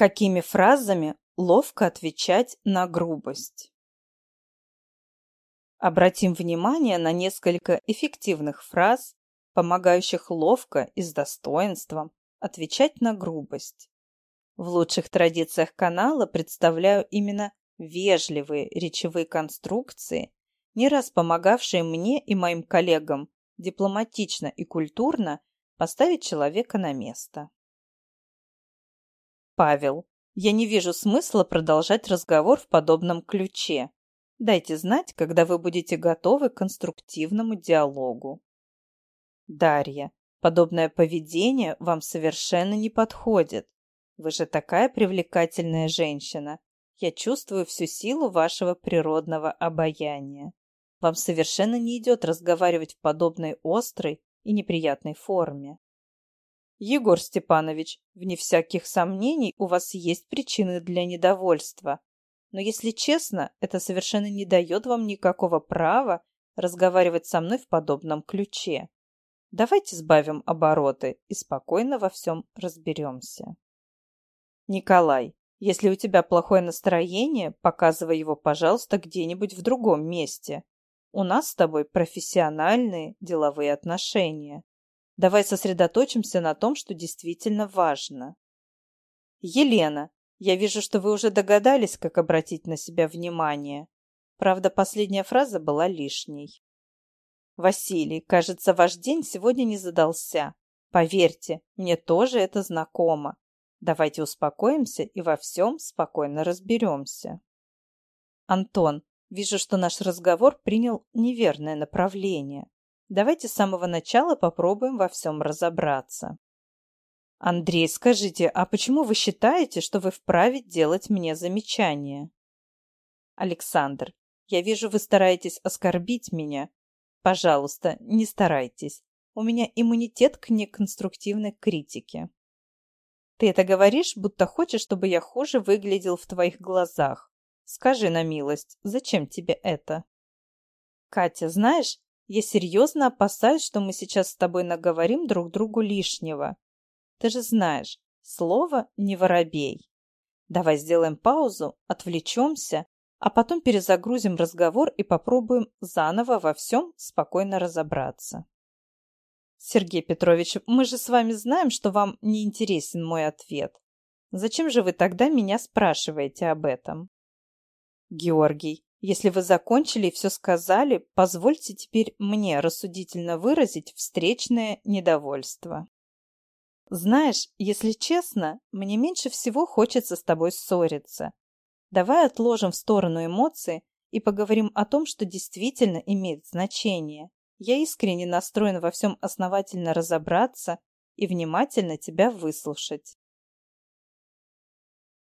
Какими фразами ловко отвечать на грубость? Обратим внимание на несколько эффективных фраз, помогающих ловко и с достоинством отвечать на грубость. В лучших традициях канала представляю именно вежливые речевые конструкции, не раз помогавшие мне и моим коллегам дипломатично и культурно поставить человека на место. Павел, я не вижу смысла продолжать разговор в подобном ключе. Дайте знать, когда вы будете готовы к конструктивному диалогу. Дарья, подобное поведение вам совершенно не подходит. Вы же такая привлекательная женщина. Я чувствую всю силу вашего природного обаяния. Вам совершенно не идет разговаривать в подобной острой и неприятной форме. Егор Степанович, вне всяких сомнений, у вас есть причины для недовольства. Но, если честно, это совершенно не дает вам никакого права разговаривать со мной в подобном ключе. Давайте сбавим обороты и спокойно во всем разберемся. Николай, если у тебя плохое настроение, показывай его, пожалуйста, где-нибудь в другом месте. У нас с тобой профессиональные деловые отношения. Давай сосредоточимся на том, что действительно важно. Елена, я вижу, что вы уже догадались, как обратить на себя внимание. Правда, последняя фраза была лишней. Василий, кажется, ваш день сегодня не задался. Поверьте, мне тоже это знакомо. Давайте успокоимся и во всем спокойно разберемся. Антон, вижу, что наш разговор принял неверное направление. Давайте с самого начала попробуем во всем разобраться. Андрей, скажите, а почему вы считаете, что вы вправе делать мне замечания? Александр, я вижу, вы стараетесь оскорбить меня. Пожалуйста, не старайтесь. У меня иммунитет к неконструктивной критике. Ты это говоришь, будто хочешь, чтобы я хуже выглядел в твоих глазах. Скажи на милость, зачем тебе это? Катя, знаешь, я серьезно опасаюсь, что мы сейчас с тобой наговорим друг другу лишнего. Ты же знаешь, слово не воробей. Давай сделаем паузу, отвлечемся, а потом перезагрузим разговор и попробуем заново во всем спокойно разобраться. Сергей Петрович, мы же с вами знаем, что вам не интересен мой ответ. Зачем же вы тогда меня спрашиваете об этом? Георгий, если вы закончили и все сказали, позвольте теперь мне рассудительно выразить встречное недовольство. Знаешь, если честно, мне меньше всего хочется с тобой ссориться. Давай отложим в сторону эмоции и поговорим о том, что действительно имеет значение. Я искренне настроен во всем основательно разобраться и внимательно тебя выслушать.